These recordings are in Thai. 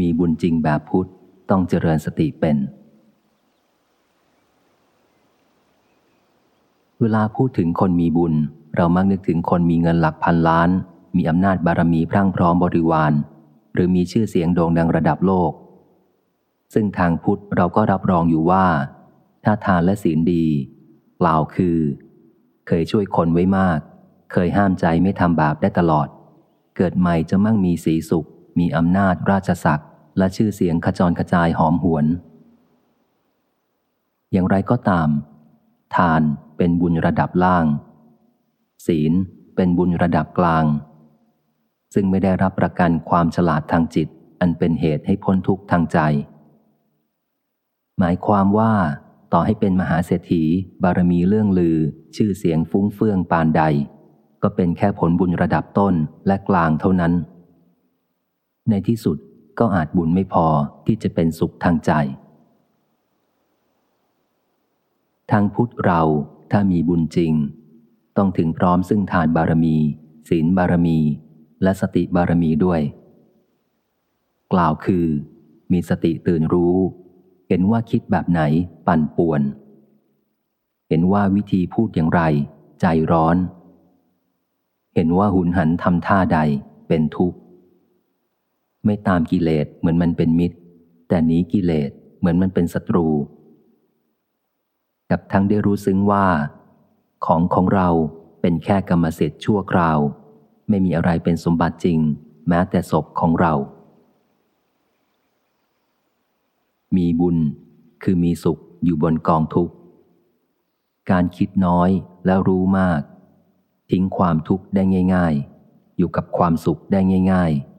มีบุญจริงแบบพุทธต้องเจริญสติเป็น เวลาพูดถึงคนมีบุญ เรามักนึกถึงคนมีเงินหลักพันล้าน มีอำนาจบารมีพรั่งพร้อมบริวาร หรือมีชื่อเสียงโด่งดังระดับโลก ซึ่งทางพุทธเราก็รับรองอยู่ว่า ถ้าทานและศีลดีกล่าวคือ เคยช่วยคนไว้มาก เคยห้ามใจไม่ทำบาปได้ตลอด เกิดใหม่จะมั่งมีสีสุข มีอำนาจราชศักดิ์และชื่อเสียงขจรกระจายหอมหวน อย่างไรก็ตาม ทานเป็นบุญระดับล่าง ศีลเป็นบุญระดับกลาง ซึ่งไม่ได้รับประกันความฉลาดทางจิต อันเป็นเหตุให้พ้นทุกข์ทางใจ หมายความว่าต่อให้เป็นมหาเศรษฐี บารมีเรื่องลือ ชื่อเสียงฟุ้งเฟื่องปานใด ก็เป็นแค่ผลบุญระดับต้นและกลางเท่านั้น ในที่สุดก็อาจบุญไม่พอที่จะเป็นสุขทางใจ ทางพุทธเราถ้ามีบุญจริง ต้องถึงพร้อมซึ่งทานบารมี ศีลบารมี และสติบารมีด้วย กล่าวคือ มีสติตื่นรู้ เห็นว่าคิดแบบไหนปั่นป่วน เห็นว่าวิธีพูดอย่างไร ใจร้อน เห็นว่าหุนหันทำท่าใดเป็นทุกข์ ไม่ตามกิเลสเหมือนมันเป็นมิตร แต่หนีกิเลสเหมือนมันเป็นศัตรู กับทั้งได้รู้ซึ้งว่า ของของเราเป็นแค่กรรมสิทธิ์ชั่วคราว ไม่มีอะไรเป็นสมบัติจริง แม้แต่ศพของเรา มีบุญคือมีสุขอยู่บนกองทุกข์การคิดน้อยแล้วรู้มาก ทิ้งความทุกข์ได้ง่าย ๆ อยู่กับความสุขได้ง่าย ๆ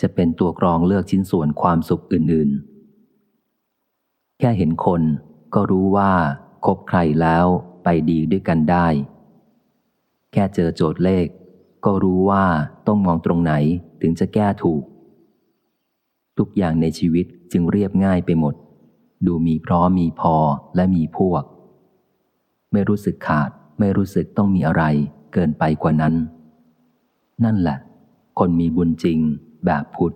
จะเป็นตัวกรองเลือกชิ้นส่วนความสุขอื่นๆ แค่เห็นคนก็รู้ว่าคบใครแล้วไปดีด้วยกันได้ แค่เจอโจทย์เลข ก็รู้ว่าต้องมองตรงไหนถึงจะแก้ถูก ทุกอย่างในชีวิตจึงเรียบง่ายไปหมด ดูมีพร้อมมีพอและมีพวก ไม่รู้สึกขาดไม่รู้สึกต้องมีอะไรเกินไปกว่านั้น นั่นแหละ คนมีบุญจริง แบบพุทธ